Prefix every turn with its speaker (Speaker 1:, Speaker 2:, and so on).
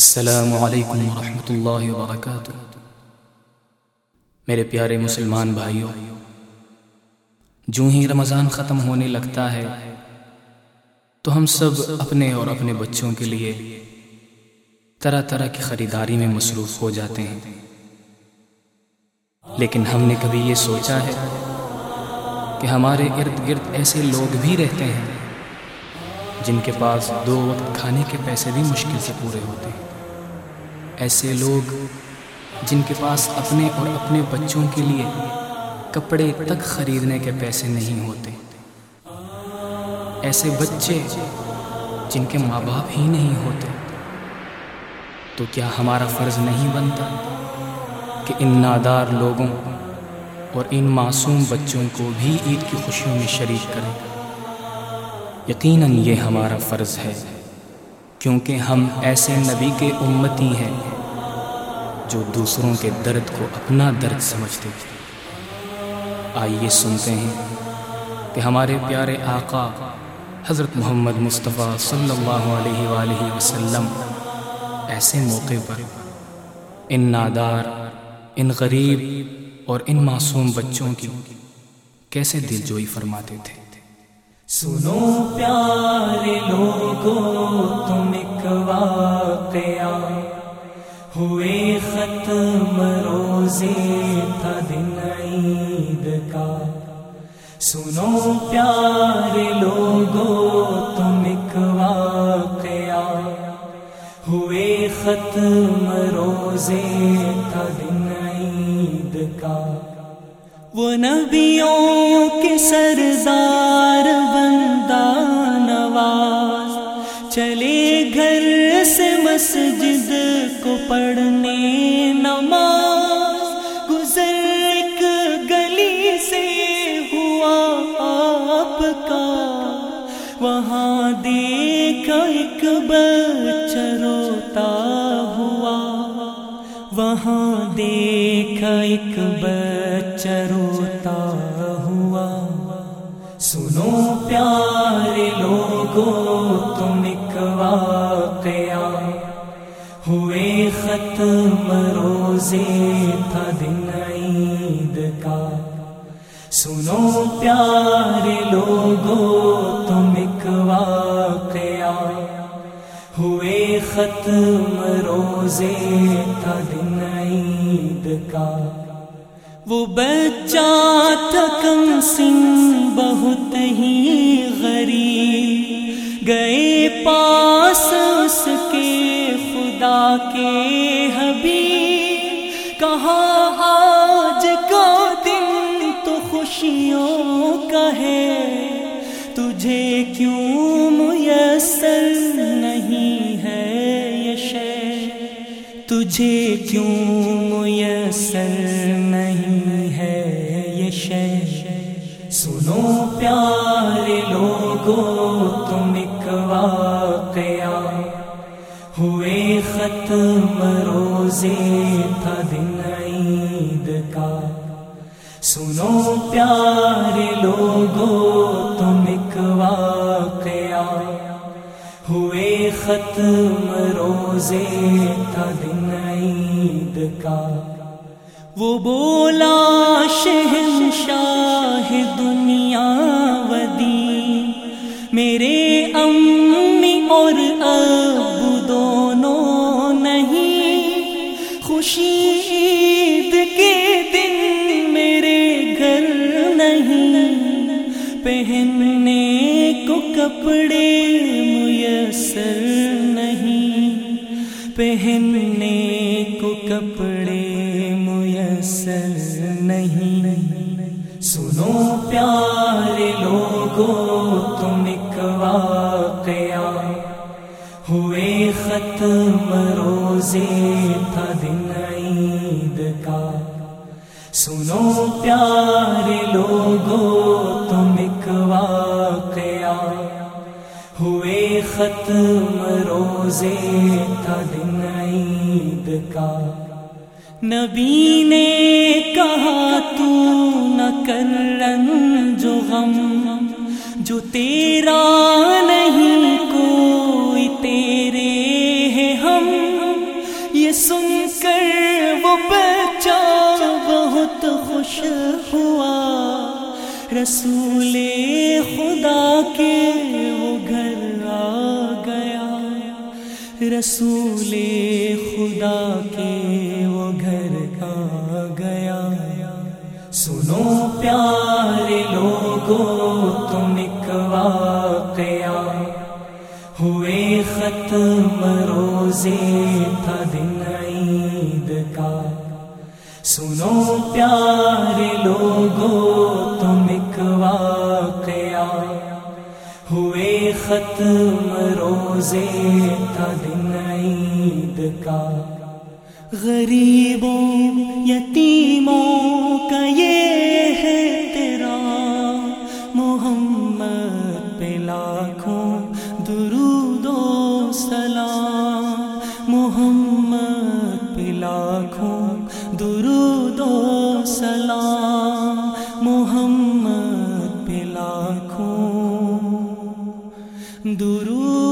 Speaker 1: السلام علیکم ورحمۃ اللہ وبرکاتہ۔ میرے پیارے مسلمان بھائیوں جو ہی رمضان ختم ہونے لگتا ہے، تو ہم سب اپنے اور اپنے بچوں کے لیے طرح طرح کی خریداری میں مصروف ہو جاتے ہیں۔ لیکن ہم نے کبھی یہ سوچا ہے کہ ہمارے ارد گرد ایسے لوگ بھی رہتے ہیں جن کے پاس دو وقت کھانے کے پیسے بھی مشکل سے پورے ہوتے ہیں۔ ایسے لوگ جن کے پاس اپنے اور اپنے بچوں کے لیے کپڑے تک خریدنے کے پیسے نہیں ہوتے۔ ایسے بچے جن کے ماں باپ ہی نہیں ہوتے۔ تو کیا ہمارا فرض نہیں بنتا کہ ان نادار لوگوں اور ان معصوم بچوں کو بھی عید کی خوشیوں میں شریک کریں؟ یقیناً یہ ہمارا فرض ہے۔ کیونکہ ہم ایسے نبی کے امتی ہیں جو دوسروں کے درد کو اپنا درد سمجھتے تھے آئیے سنتے ہیں کہ ہمارے پیارے آقا حضرت محمد مصطفیٰ صلی اللہ علیہ وآلہ وسلم ایسے موقع پر ان نادار، ان غریب اور ان معصوم بچوں کی کیسے دل جوئی فرماتے تھے۔
Speaker 2: سنو پیارے لوگوں، تم ایک واقعہ۔ ہوئے ختم روزے تھا دن عید کا۔ سنو پیارے لوگوں، تم ایک واقعہ۔ ہوئے ختم روزے تھا دن عید کا۔ وہ نبیوں کے سردار بندہ نواز۔ چلے گھر سے مسجد کو پڑھنے نماز۔ گزر ایک گلی سے ہوا آپ کا۔ وہاں دیکھا ایک بچہ روتا ہوا۔ وہاں دیکھ دیکھا ایک بچہ روتا ہوا۔ سنو پیارے لوگوں، تم ایک واقعہ۔ ہوئے ختم روزے تھا دن عید کا۔ سنو پیارے لوگوں، تم ایک واقعہ۔ ہوئے ختم روزے تھا دن عید کا۔ وہ بچہ تھا کم سنگ بہت ہی غریب۔ گئے پاس اس کے خدا کے حبیب۔ کہاں آج کا دن تو خوشیوں کا ہے۔ تجھے کیوں میسر تجھے کیوں میسر نہیں ہے یہ شے؟ سنو پیارے لوگوں، تم واقعہ۔ ہوئے ختم روزے تھا دن عید کا۔ سنو پیارے لوگوں، تم واقعہ۔ ہوئے ختم روزے تھا دن کا۔ وہ بولا، شہنشاہ دنیا ودی۔ میرے امی اور ابو دونوں نہیں۔ خوشی عید کے دن میرے گھر نہیں۔ پہننے کو کپڑے میسر نہیں۔ پہننے کو کپڑے میسر نہیں۔ سنو پیارے لوگوں، تم ایک واقعہ۔ ہوئے ختم روزے تھا دن عید کا۔ سنو پیارے لوگوں ختم روزے تھا دن عید کا۔ نبی نے کہا، تو نہ کر جو غم جو تیرا نہیں، کوئی تیرے ہیں ہم۔ یہ سن کر وہ بچہ بہت خوش ہوا۔ رسول خدا کے رسول خدا کے وہ گھر آ گیا۔ سنو پیارے لوگوں، تم واقعہ۔ ہوئے ختم روزے تھا دن عید کا۔ سنو پیارے لوگو تم واقعہ۔ ہوئے ختم روزے تھا دن عید کا۔ غریبوں، یتیموں کا یہ ہے تیرا۔ محمد پہ لاکھوں درود و سلام۔ محمد پہ لاکھوں درود و سلام۔ محمد پہ لاکھوں درود